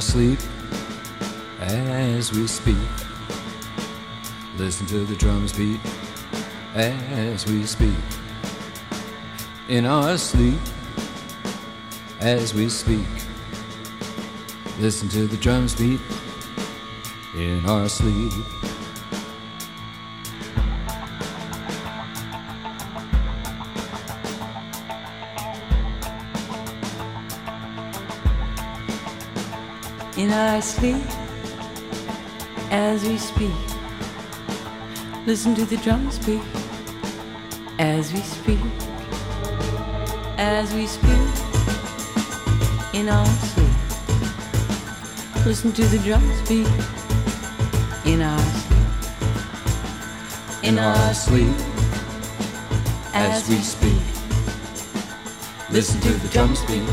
sleep as we speak. Listen to the drums beat as we speak. In our sleep as we speak. Listen to the drums beat in our sleep. In our sleep as we speak. Listen to the drums beat as we speak, as we speak in our sleep. Listen to the drums beat in our sleep, in our sleep as we speak. Listen to the drums beat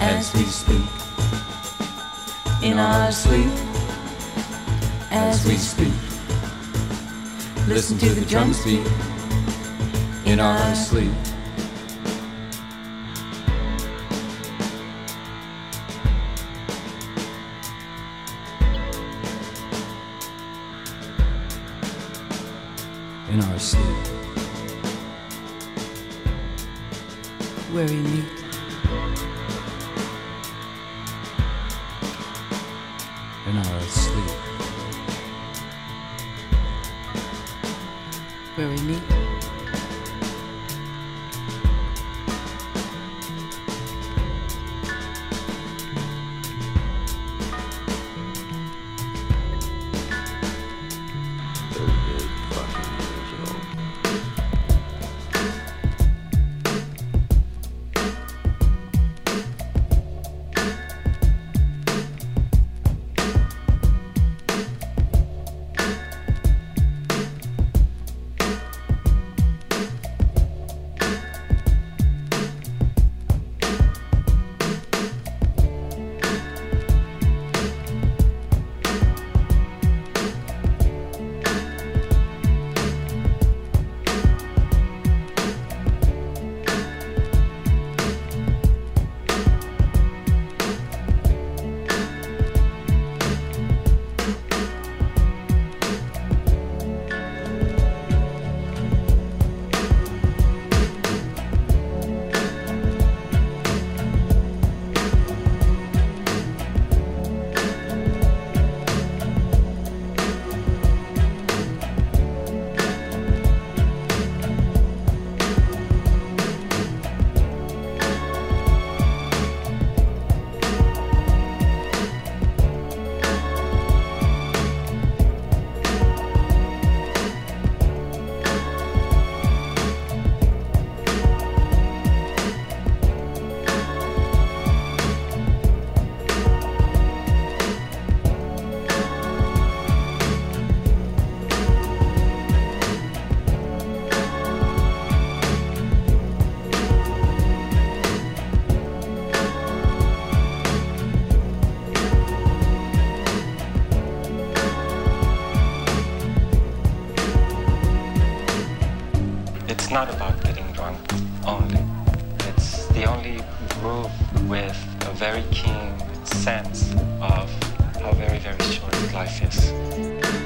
as we speak in our sleep as we speak. Listen to the drums beat in our sleep. In our sleep. Where we meet. Not about getting drunk only. It's the only group with a very keen sense of how very, very short life is.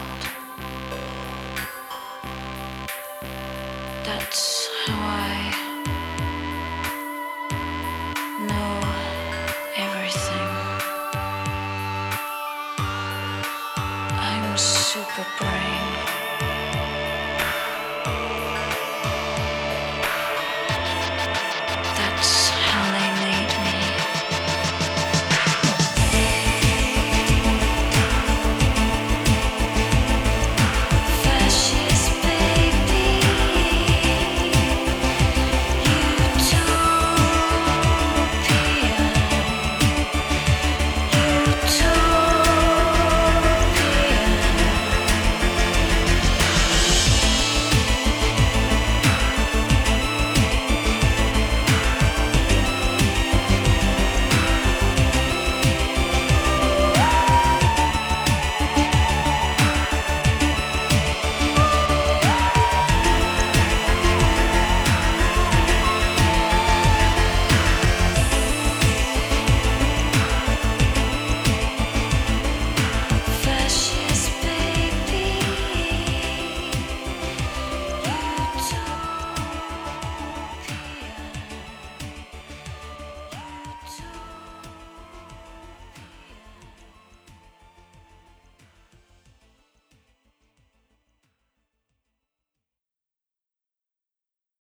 world.